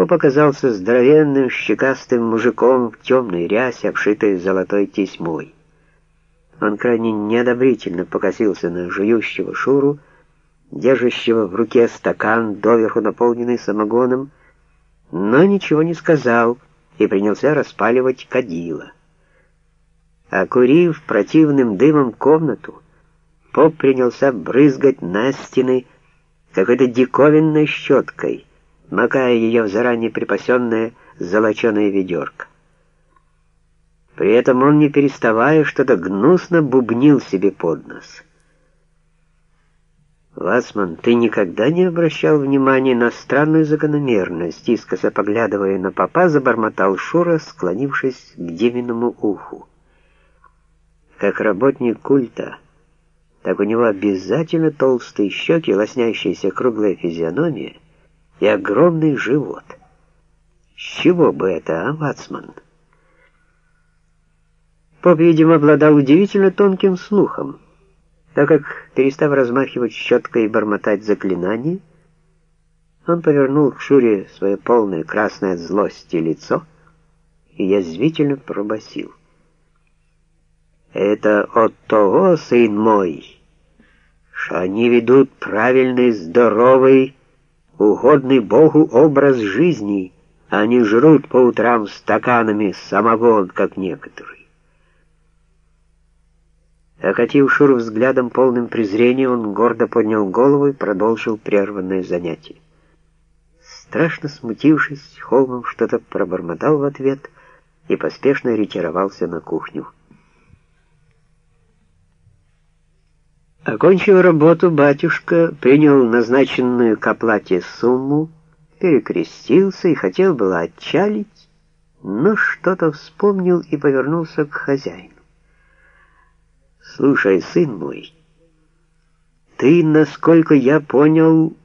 Поп оказался здоровенным, щекастым мужиком в темной рясе, обшитой золотой тесьмой. Он крайне неодобрительно покосился на жующего Шуру, держащего в руке стакан, доверху наполненный самогоном, но ничего не сказал и принялся распаливать кадила. Окурив противным дымом комнату, поп принялся брызгать на стены какой-то диковинной щеткой, макая ее в заранее припасенное золоченое ведерко. При этом он, не переставая, что-то гнусно бубнил себе под нос. «Вацман, ты никогда не обращал внимания на странную закономерность?» Искоса поглядывая на папа, забормотал Шура, склонившись к Диминому уху. «Как работник культа, так у него обязательно толстые щеки, лоснящаяся круглая физиономия и огромный живот. С чего бы это, а, Вацман?» Поп, видимо, обладал удивительно тонким слухом так как, перестав размахивать щеткой и бормотать заклинания, он повернул к Шуре свое полное красное от злости лицо и язвительно пробасил: «Это от того, сын мой, что они ведут правильный, здоровый, угодный Богу образ жизни, а не жрут по утрам стаканами самогон, как некоторые. Окатив Шуру взглядом полным презрения, он гордо поднял голову и продолжил прерванное занятие. Страшно смутившись, Холмов что-то пробормотал в ответ и поспешно ретировался на кухню. Окончив работу, батюшка принял назначенную к оплате сумму, перекрестился и хотел было отчалить, но что-то вспомнил и повернулся к хозяину. Слушай, сын мой, ты, насколько я понял,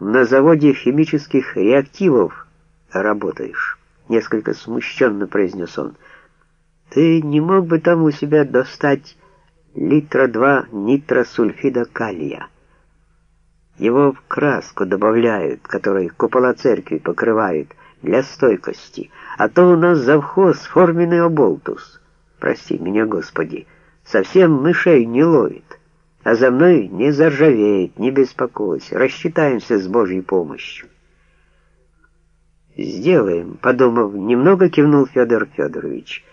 на заводе химических реактивов работаешь, несколько смущенно произнес он. Ты не мог бы там у себя достать литра два нитросульфида калия? Его в краску добавляют, которой купола церкви покрывают для стойкости, а то у нас завхоз форменный оболтус. Прости меня, Господи совсем мышей не ловит, а за мной не заржавеет, не беспокойся, рассчитаемся с Божьей помощью. «Сделаем», — подумав, немного кивнул Федор Федорович.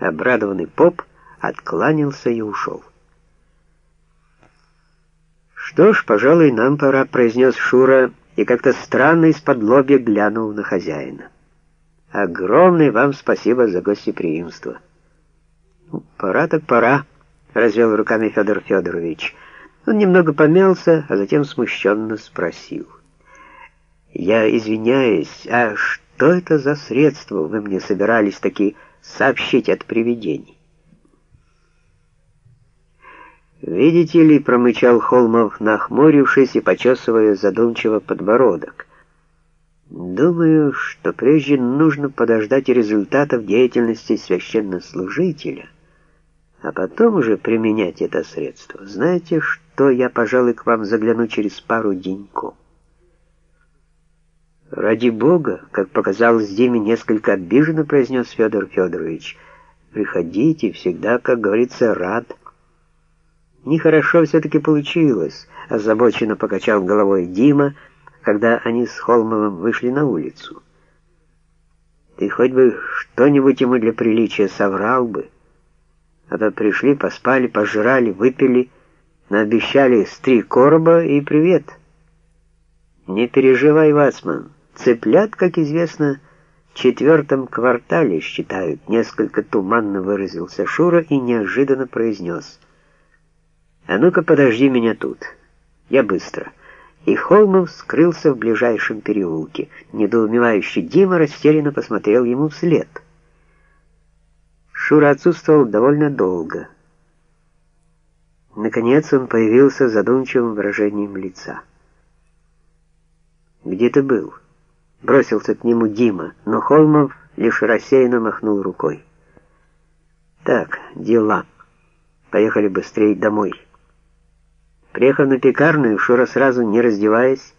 Обрадованный поп откланялся и ушел. «Что ж, пожалуй, нам пора», — произнес Шура, и как-то странно из-под лобья глянул на хозяина. «Огромное вам спасибо за гостеприимство». «Ну, «Пора так пора», — развел руками Федор Федорович. Он немного помялся, а затем смущенно спросил. «Я извиняюсь, а что это за средства вы мне собирались таки сообщить от привидений?» «Видите ли», — промычал Холмов, нахмурившись и почесывая задумчиво подбородок, «думаю, что прежде нужно подождать результатов деятельности священнослужителя» а потом уже применять это средство. Знаете, что я, пожалуй, к вам загляну через пару деньков. «Ради Бога», как показалось Диме, несколько обиженно произнес Федор Федорович, «приходите, всегда, как говорится, рад». Нехорошо все-таки получилось, озабоченно покачал головой Дима, когда они с Холмовым вышли на улицу. «Ты хоть бы что-нибудь ему для приличия соврал бы». А то пришли, поспали, пожрали, выпили, наобещали с три короба и привет. Не переживай, Вацман, цыплят, как известно, в четвертом квартале считают, несколько туманно выразился Шура и неожиданно произнес. А ну-ка подожди меня тут, я быстро. И Холмов скрылся в ближайшем переулке. Недоумевающий Дима растерянно посмотрел ему вслед — Шура отсутствовал довольно долго. Наконец он появился с задумчивым выражением лица. «Где ты был?» Бросился к нему Дима, но Холмов лишь рассеянно махнул рукой. «Так, дела. Поехали быстрее домой». Приехав на пекарную, Шура сразу, не раздеваясь,